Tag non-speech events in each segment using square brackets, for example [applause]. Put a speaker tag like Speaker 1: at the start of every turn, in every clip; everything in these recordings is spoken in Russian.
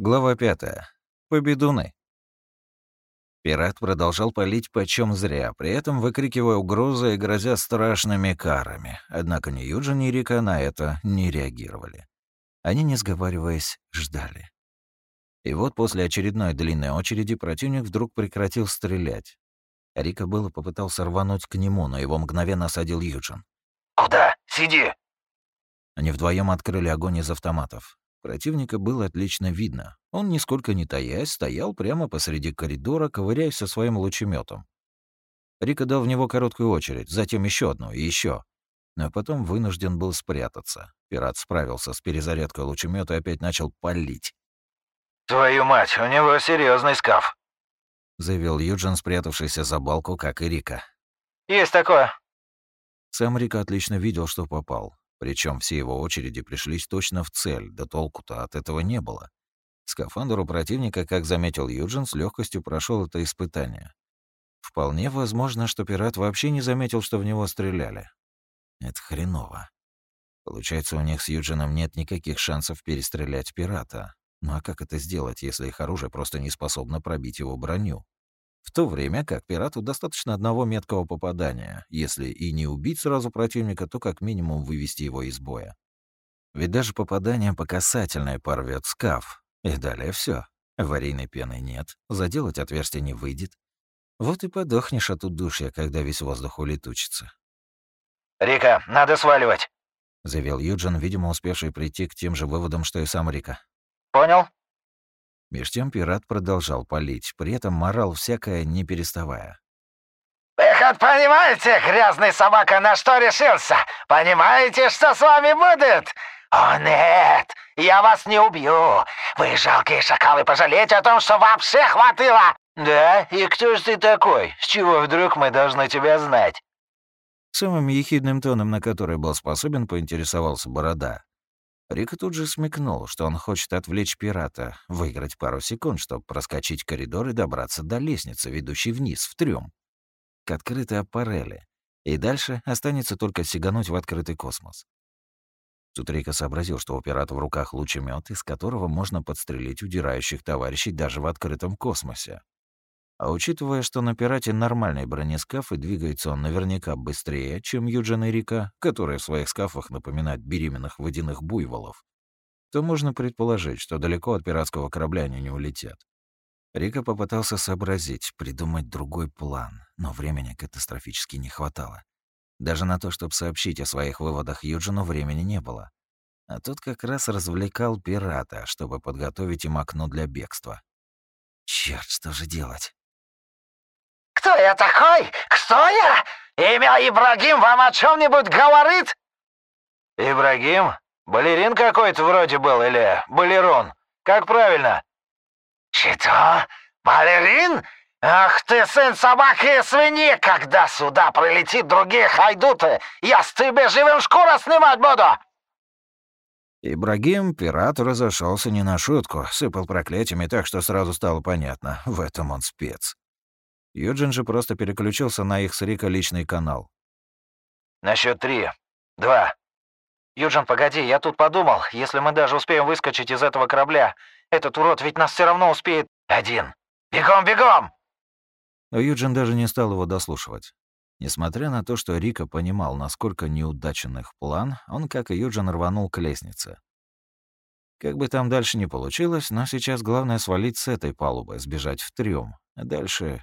Speaker 1: Глава 5. Победуны. Пират продолжал палить почем зря, при этом выкрикивая угрозы и грозя страшными карами. Однако ни Юджин, ни Рика на это не реагировали. Они, не сговариваясь, ждали. И вот после очередной длинной очереди противник вдруг прекратил стрелять. Рика было попытался рвануть к нему, но его мгновенно осадил Юджин.
Speaker 2: «Куда? Сиди!»
Speaker 1: Они вдвоем открыли огонь из автоматов. Противника было отлично видно. Он, нисколько не таясь, стоял прямо посреди коридора, ковыряясь со своим лучеметом. Рика дал в него короткую очередь, затем еще одну и еще. Но потом вынужден был спрятаться. Пират справился с перезарядкой лучемета и опять начал палить.
Speaker 2: «Твою мать, у него серьезный скаф», —
Speaker 1: заявил Юджин, спрятавшийся за балку, как и Рика.
Speaker 2: «Есть такое».
Speaker 1: Сам Рика отлично видел, что попал. Причем все его очереди пришлись точно в цель, да толку-то от этого не было. Скафандр у противника, как заметил Юджин, с легкостью прошел это испытание. Вполне возможно, что пират вообще не заметил, что в него стреляли. Это хреново. Получается, у них с Юджином нет никаких шансов перестрелять пирата. Ну а как это сделать, если их оружие просто не способно пробить его броню? В то время как пирату достаточно одного меткого попадания. Если и не убить сразу противника, то как минимум вывести его из боя. Ведь даже попадание по касательной порвет скаф. И далее все. Аварийной пены нет, заделать отверстие не выйдет. Вот и подохнешь от удушья, когда весь воздух улетучится.
Speaker 2: «Рика, надо сваливать!»
Speaker 1: — заявил Юджин, видимо, успевший прийти к тем же выводам, что и сам Рика.
Speaker 2: «Понял?»
Speaker 1: Меж тем пират продолжал палить, при этом морал всякое, не переставая.
Speaker 2: «Вы хоть понимаете, грязный собака, на что решился? Понимаете, что с вами будет? О нет, я вас не убью. Вы, жалкие шакалы, пожалеете о том, что вообще хватило!» «Да? И кто же ты такой? С чего вдруг мы должны тебя знать?»
Speaker 1: Самым ехидным тоном, на который был способен, поинтересовался Борода. Рика тут же смекнул, что он хочет отвлечь пирата, выиграть пару секунд, чтобы проскочить коридор и добраться до лестницы, ведущей вниз, в трюм, к открытой аппарели. И дальше останется только сигануть в открытый космос. Тут Рика сообразил, что у пирата в руках лучемет, из которого можно подстрелить удирающих товарищей даже в открытом космосе. А учитывая, что на пирате нормальный бронескаф и двигается он наверняка быстрее, чем Юджин и Рика, которые в своих скафах напоминают беременных водяных буйволов, то можно предположить, что далеко от пиратского корабля они не улетят. Рика попытался сообразить, придумать другой план, но времени катастрофически не хватало. Даже на то, чтобы сообщить о своих выводах Юджину, времени не было. А тот как раз развлекал пирата, чтобы подготовить им окно для бегства. Черт, что же делать?
Speaker 2: «Кто я такой? Кто я? Имя Ибрагим вам о чем нибудь говорит?» «Ибрагим? Балерин какой-то вроде был или балерон? Как правильно?» «Что? Балерин? Ах ты, сын собаки и свиньи! Когда сюда прилетит другие хайдуты, я с тебе живым шкура снимать буду!»
Speaker 1: Ибрагим, пират, разошелся не на шутку, сыпал проклятиями так, что сразу стало понятно, в этом он спец. Юджин же просто переключился на их с Рика личный канал.
Speaker 2: «На счет три. Два. Юджин, погоди, я тут подумал, если мы даже успеем выскочить из этого корабля, этот урод ведь нас все равно успеет. Один. Бегом, бегом!»
Speaker 1: Но Юджин даже не стал его дослушивать. Несмотря на то, что Рика понимал, насколько неудачен их план, он, как и Юджин, рванул к лестнице. Как бы там дальше не получилось, но сейчас главное свалить с этой палубы, сбежать в трюм. А дальше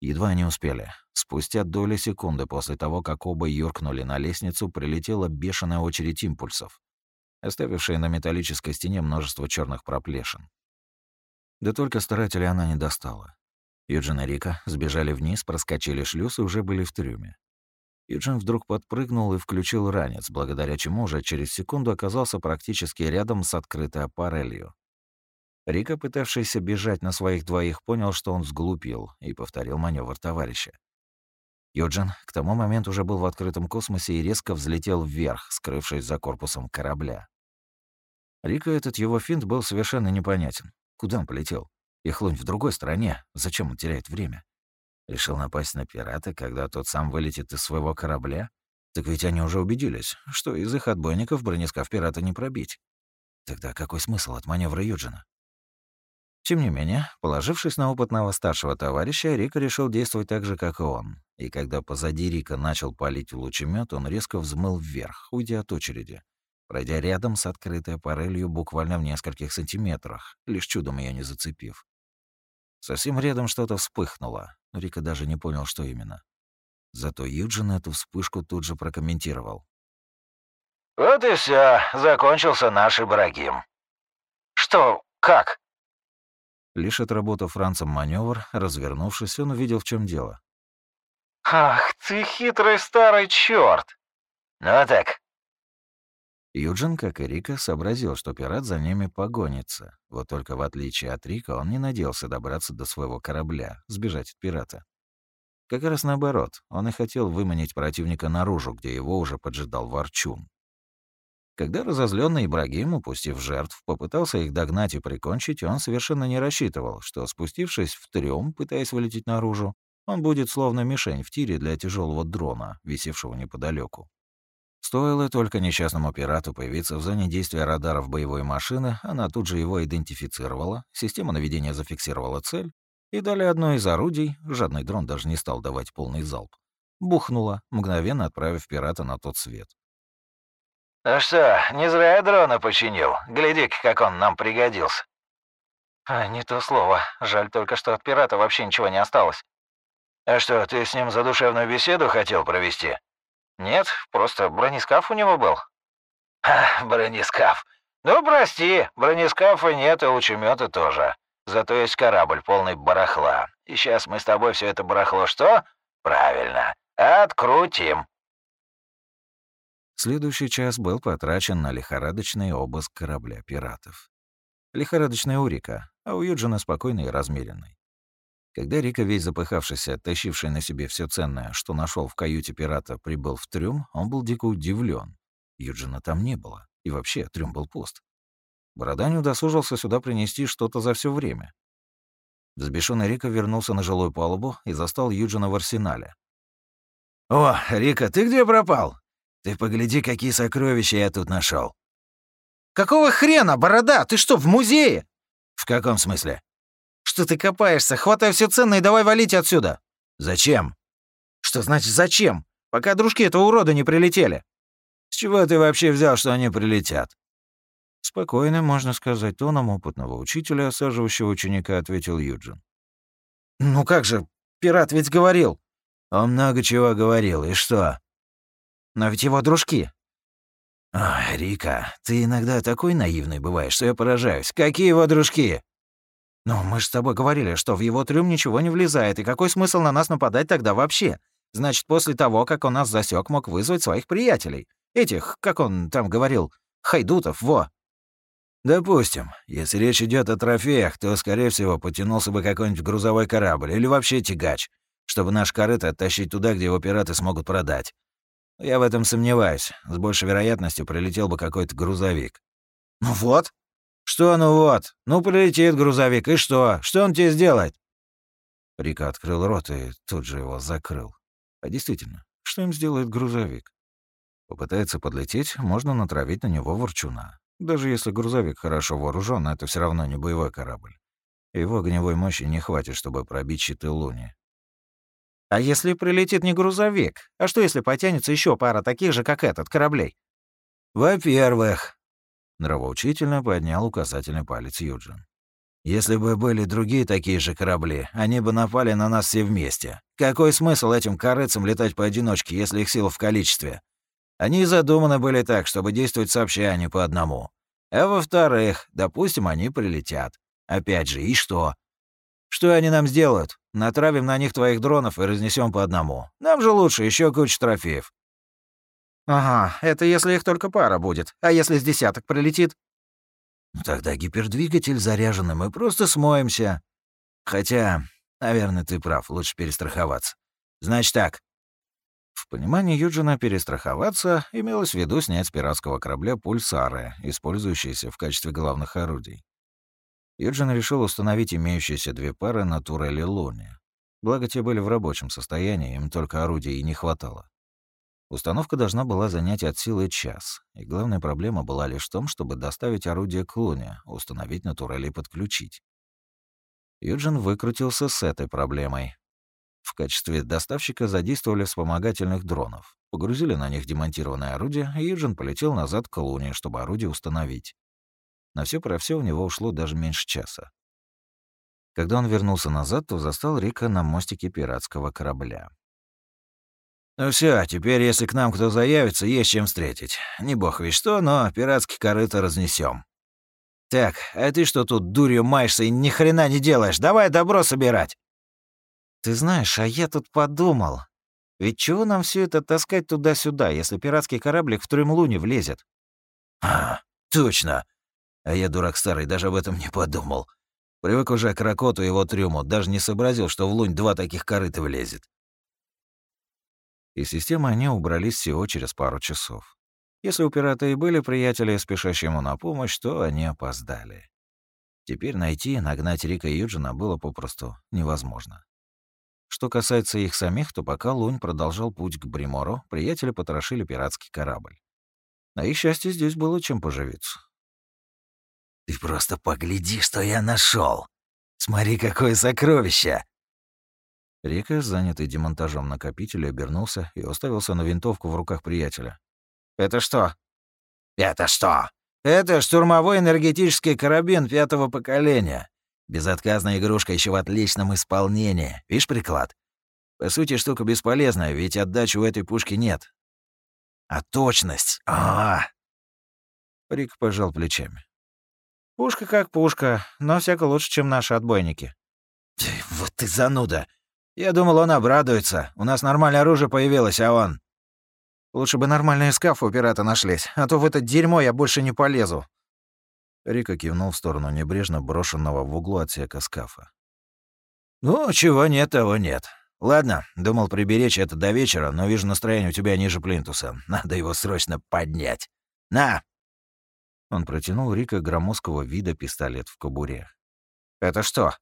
Speaker 1: Едва не успели. Спустя доли секунды после того, как оба юркнули на лестницу, прилетела бешеная очередь импульсов, оставившая на металлической стене множество черных проплешин. Да только старателей она не достала. Юджин и Рика сбежали вниз, проскочили шлюз и уже были в трюме. Юджин вдруг подпрыгнул и включил ранец, благодаря чему уже через секунду оказался практически рядом с открытой аппарелью. Рика, пытавшийся бежать на своих двоих, понял, что он сглупил, и повторил маневр товарища. Юджин к тому моменту уже был в открытом космосе и резко взлетел вверх, скрывшись за корпусом корабля. Рика этот его финт был совершенно непонятен. Куда он полетел? И хлунь в другой стороне. Зачем он теряет время? Решил напасть на пирата, когда тот сам вылетит из своего корабля? Так ведь они уже убедились, что из их отбойников бронескаф пирата не пробить. Тогда какой смысл от маневра Юджина? Тем не менее, положившись на опытного старшего товарища, Рика решил действовать так же, как и он. И когда позади Рика начал палить лучемет, он резко взмыл вверх, уйдя от очереди, пройдя рядом с открытой парелью буквально в нескольких сантиметрах, лишь чудом ее не зацепив. Совсем рядом что-то вспыхнуло, но Рика даже не понял, что именно. Зато Юджин эту вспышку тут же прокомментировал.
Speaker 2: «Вот и все, закончился наш Ибрагим». «Что? Как?»
Speaker 1: Лишь отработав Францем маневр, развернувшись, он увидел, в чем дело.
Speaker 2: «Ах ты хитрый старый черт! Ну так,
Speaker 1: Юджин, как и Рика, сообразил, что пират за ними погонится. Вот только в отличие от Рика, он не надеялся добраться до своего корабля, сбежать от пирата. Как раз наоборот, он и хотел выманить противника наружу, где его уже поджидал Ворчун. Когда разозленный Ибрагим, упустив жертв, попытался их догнать и прикончить, он совершенно не рассчитывал, что, спустившись в трём, пытаясь вылететь наружу, он будет словно мишень в тире для тяжелого дрона, висевшего неподалеку. Стоило только несчастному пирату появиться в зоне действия радаров боевой машины, она тут же его идентифицировала, система наведения зафиксировала цель, и далее одно из орудий, жадный дрон даже не стал давать полный залп, бухнула, мгновенно отправив пирата на тот свет.
Speaker 2: «Ну что, не зря я дрона починил. Гляди-ка, как он нам пригодился».
Speaker 3: А, «Не то слово. Жаль только, что от пирата вообще ничего не осталось».
Speaker 2: «А что, ты с ним задушевную беседу хотел провести?»
Speaker 3: «Нет, просто бронескаф у него был».
Speaker 2: «Ха, бронескаф. Ну, прости, бронескафа нет и лучемета тоже. Зато есть корабль, полный барахла. И сейчас мы с тобой все это барахло что? Правильно, открутим».
Speaker 1: Следующий час был потрачен на лихорадочный обыск корабля пиратов. Лихорадочный у Рика, а у Юджина спокойный и размеренный. Когда Рика, весь запыхавшийся, тащивший на себе все ценное, что нашел в каюте пирата, прибыл в трюм, он был дико удивлен. Юджина там не было, и вообще трюм был пуст. Борода не удосужился сюда принести что-то за все время. Взбешенный Рика вернулся на жилую палубу и застал Юджина в арсенале.
Speaker 4: «О, Рика, ты где пропал? Ты погляди, какие сокровища я тут нашел.
Speaker 3: «Какого хрена, Борода? Ты что, в музее?»
Speaker 4: «В каком смысле?»
Speaker 3: «Что ты копаешься? Хватай все ценное и давай валить отсюда!»
Speaker 4: «Зачем?»
Speaker 3: «Что значит зачем? Пока дружки этого урода не прилетели!»
Speaker 4: «С чего ты вообще взял, что они прилетят?»
Speaker 1: Спокойно, можно сказать, тоном опытного учителя, осаживающего ученика, ответил Юджин.
Speaker 3: «Ну как же, пират ведь говорил!»
Speaker 4: «Он много чего говорил, и что?»
Speaker 3: «Но ведь его дружки!»
Speaker 4: «Ой, Рика, ты иногда такой наивный бываешь, что я поражаюсь. Какие его дружки?»
Speaker 3: «Но мы же с тобой говорили, что в его трюм ничего не влезает, и какой смысл на нас нападать тогда вообще? Значит, после того, как он нас засек, мог вызвать своих приятелей. Этих, как он там говорил, хайдутов, во».
Speaker 4: «Допустим, если речь идет о трофеях, то, скорее всего, потянулся бы какой-нибудь грузовой корабль или вообще тягач, чтобы наш корыто оттащить туда, где его пираты смогут продать. Я в этом сомневаюсь. С большей вероятностью прилетел бы какой-то грузовик».
Speaker 3: «Ну вот»,
Speaker 4: «Что ну вот? Ну, прилетит грузовик, и что? Что он тебе сделает?»
Speaker 1: Рика открыл рот и тут же его закрыл. А действительно, что им сделает грузовик? Попытается подлететь, можно натравить на него ворчуна. Даже если грузовик хорошо вооружен, это все равно не боевой корабль. Его огневой мощи не хватит, чтобы пробить щиты Луни.
Speaker 3: А если прилетит не грузовик? А что, если потянется еще пара таких же, как этот, кораблей?
Speaker 4: Во-первых,
Speaker 1: Нравоучительно поднял указательный палец Юджин.
Speaker 4: «Если бы были другие такие же корабли, они бы напали на нас все вместе. Какой смысл этим корыцам летать поодиночке, если их сила в количестве? Они задуманы были так, чтобы действовать сообща, а не по одному. А во-вторых, допустим, они прилетят. Опять же, и что? Что они нам сделают? Натравим на них твоих дронов и разнесем по одному. Нам же лучше еще куча трофеев.
Speaker 3: «Ага, это если их только пара будет. А если с десяток прилетит?»
Speaker 4: «Ну тогда гипердвигатель заряжен, и мы просто смоемся. Хотя, наверное, ты прав, лучше перестраховаться. Значит так».
Speaker 1: В понимании Юджина перестраховаться имелось в виду снять с пиратского корабля пульсары, использующиеся в качестве главных орудий. Юджин решил установить имеющиеся две пары на турели Луни. Благо, те были в рабочем состоянии, им только орудий и не хватало. Установка должна была занять от силы час, и главная проблема была лишь в том, чтобы доставить орудие к Луне, установить на турели и подключить. Юджин выкрутился с этой проблемой. В качестве доставщика задействовали вспомогательных дронов, погрузили на них демонтированное орудие, и Юджин полетел назад к Луне, чтобы орудие установить. На все про все у него ушло даже меньше часа. Когда он вернулся назад, то застал Рика на мостике пиратского корабля.
Speaker 4: Ну все, теперь, если к нам кто заявится, есть чем встретить. Не бог ведь что, но пиратский корыто разнесем. Так, а ты что тут дурью маешься и ни хрена не делаешь? Давай добро собирать.
Speaker 3: Ты знаешь, а я тут подумал. Ведь чего нам все это таскать туда-сюда, если пиратский кораблик в Трюмлуне влезет?
Speaker 4: А, точно. А я, дурак старый, даже об этом не подумал. Привык уже к Ракоту и его трюму, даже не сообразил, что в лунь два таких корыта влезет.
Speaker 1: Из системы они убрались всего через пару часов. Если у пирата и были приятели, спешащие ему на помощь, то они опоздали. Теперь найти, нагнать Рика и Юджина было попросту невозможно. Что касается их самих, то пока Лунь продолжал путь к Бримору, приятели потрошили пиратский корабль. На их счастье здесь было чем поживиться.
Speaker 4: «Ты просто погляди, что я нашел! Смотри, какое сокровище!»
Speaker 1: Рика, занятый демонтажом накопителя, обернулся и уставился на винтовку в руках приятеля.
Speaker 3: «Это что?»
Speaker 4: «Это что? Это штурмовой энергетический карабин пятого поколения. Безотказная игрушка еще в отличном исполнении. Видишь приклад? По сути, штука бесполезная, ведь отдачи у этой пушки нет. А точность... А, -а,
Speaker 1: -а. Рик пожал плечами.
Speaker 3: «Пушка как пушка, но всяко лучше, чем наши отбойники».
Speaker 4: «Вот ты зануда! Я думал, он обрадуется. У нас нормальное оружие появилось, а он...»
Speaker 3: «Лучше бы нормальные скафы у пирата нашлись, а то в это дерьмо я больше не полезу».
Speaker 1: Рика кивнул в сторону небрежно брошенного в углу отсека скафа.
Speaker 4: «Ну, чего нет, того нет. Ладно, думал приберечь это до вечера, но вижу настроение у тебя ниже плинтуса. Надо его срочно поднять. На!»
Speaker 1: Он протянул Рика громоздкого вида пистолет в кобуре.
Speaker 3: «Это что?»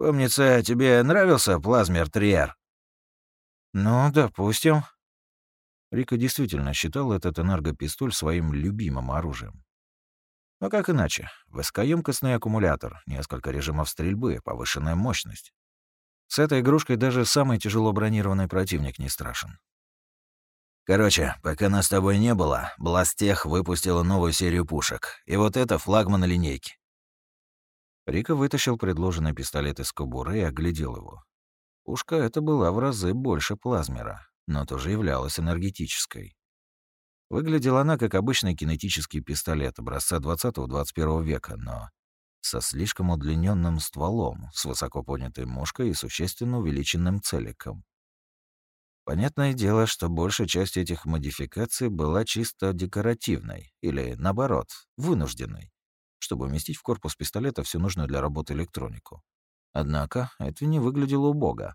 Speaker 4: Помнится, тебе нравился плазмер Триер?
Speaker 1: Ну, допустим. Рика действительно считал этот энергопистоль своим любимым оружием. Но как иначе? Высокоемкостный аккумулятор, несколько режимов стрельбы, повышенная мощность. С этой игрушкой даже самый тяжело бронированный противник не страшен.
Speaker 4: Короче, пока нас с тобой не было, Бластех выпустила новую серию пушек. И вот это флагман линейки.
Speaker 1: Рика вытащил предложенный пистолет из кобуры и оглядел его. Пушка эта была в разы больше плазмера, но тоже являлась энергетической. Выглядела она как обычный кинетический пистолет образца 20-21 века, но со слишком удлиненным стволом, с высоко поднятой мушкой и существенно увеличенным целиком. Понятное дело, что большая часть этих модификаций была чисто декоративной или, наоборот, вынужденной чтобы уместить в корпус пистолета всю нужную для работы электронику. Однако это не выглядело убого.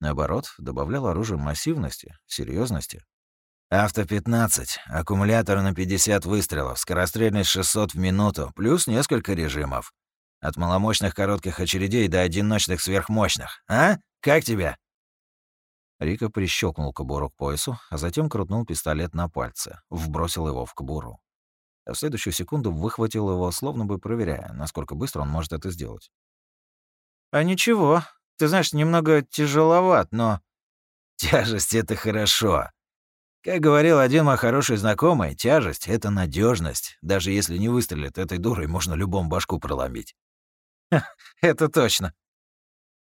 Speaker 1: Наоборот, добавляло оружию массивности, серьезности.
Speaker 4: Авто-15, аккумулятор на 50 выстрелов, скорострельность 600 в минуту, плюс несколько режимов. От маломощных коротких очередей до одиночных сверхмощных. А? Как тебе?
Speaker 1: Рика прищелкнул кобуру к поясу, а затем крутнул пистолет на пальце, вбросил его в кобуру а в следующую секунду выхватил его, словно бы проверяя, насколько быстро он может это сделать.
Speaker 3: «А ничего, ты знаешь, немного тяжеловат, но...» [laughs]
Speaker 4: «Тяжесть — это хорошо. Как говорил один мой хороший знакомый, тяжесть — это надежность. Даже если не выстрелит этой дурой, можно любому башку проломить». [laughs]
Speaker 3: «Это точно»,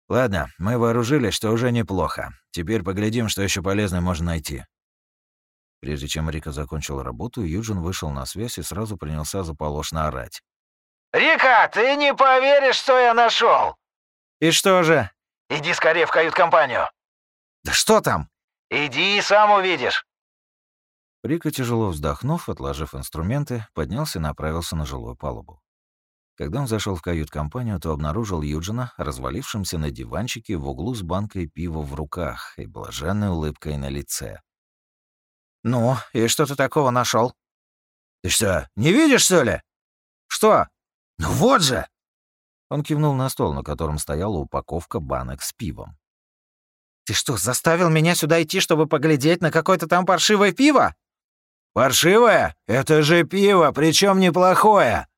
Speaker 4: Ладно, мы вооружились, что уже неплохо. Теперь поглядим, что еще полезное можно найти.
Speaker 1: Прежде чем Рика закончил работу, Юджин вышел на связь и сразу принялся заполошно орать.
Speaker 2: «Рика, ты не поверишь, что я нашел!
Speaker 3: «И что же?»
Speaker 2: «Иди скорее в кают-компанию!»
Speaker 3: «Да что там?»
Speaker 2: «Иди и сам увидишь!»
Speaker 1: Рика, тяжело вздохнув, отложив инструменты, поднялся и направился на жилую палубу. Когда он зашел в кают-компанию, то обнаружил Юджина, развалившимся на диванчике в углу с банкой пива в руках и блаженной улыбкой на лице.
Speaker 3: «Ну, и что ты такого нашел?
Speaker 4: «Ты что, не видишь, что ли?»
Speaker 3: «Что?»
Speaker 4: «Ну вот же!»
Speaker 1: Он кивнул на стол, на котором стояла упаковка банок с пивом.
Speaker 3: Ты что, заставил меня сюда идти, чтобы поглядеть на какое-то там паршивое пиво?
Speaker 4: Паршивое? Это же пиво, причем неплохое.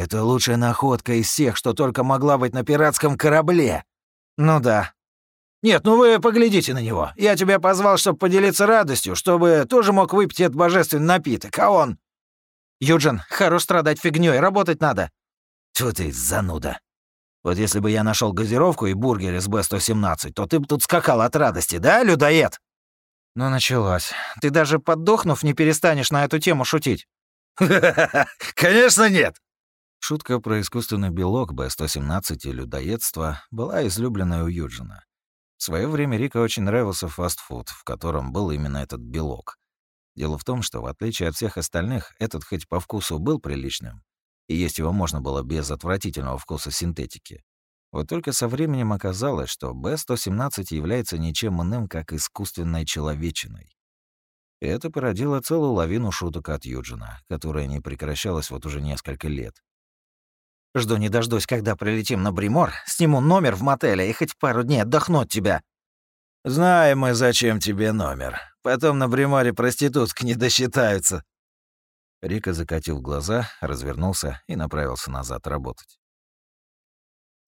Speaker 4: Это лучшая находка из всех, что только могла быть на пиратском корабле.
Speaker 3: Ну да.
Speaker 4: Нет, ну вы поглядите на него. Я тебя позвал, чтобы поделиться радостью, чтобы тоже мог выпить этот божественный напиток, а он...
Speaker 3: Юджин, хорош страдать фигнёй, работать надо.
Speaker 4: Тьфу ты, зануда. Вот если бы я нашел газировку и бургер из Б-117, то ты бы тут скакал от радости, да, людоед?
Speaker 3: Ну, началось. Ты даже поддохнув не перестанешь на эту тему шутить. [laughs]
Speaker 4: Конечно нет.
Speaker 1: Шутка про искусственный белок Б-117 и людоедство была излюбленной у Юджина. В свое время Рика очень нравился фастфуд, в котором был именно этот белок. Дело в том, что в отличие от всех остальных, этот хоть по вкусу был приличным, и есть его можно было без отвратительного вкуса синтетики. Вот только со временем оказалось, что Б-117 является ничем иным, как искусственной человечиной. И это породило целую лавину шуток от Юджина, которая не прекращалась вот уже несколько лет.
Speaker 3: Жду не дождусь, когда прилетим на Бримор, сниму номер в мотеле и хоть пару дней отдохну от тебя».
Speaker 4: «Знаем мы, зачем тебе номер. Потом на Бриморе проститутки не досчитаются».
Speaker 1: Рика закатил глаза, развернулся и направился назад работать.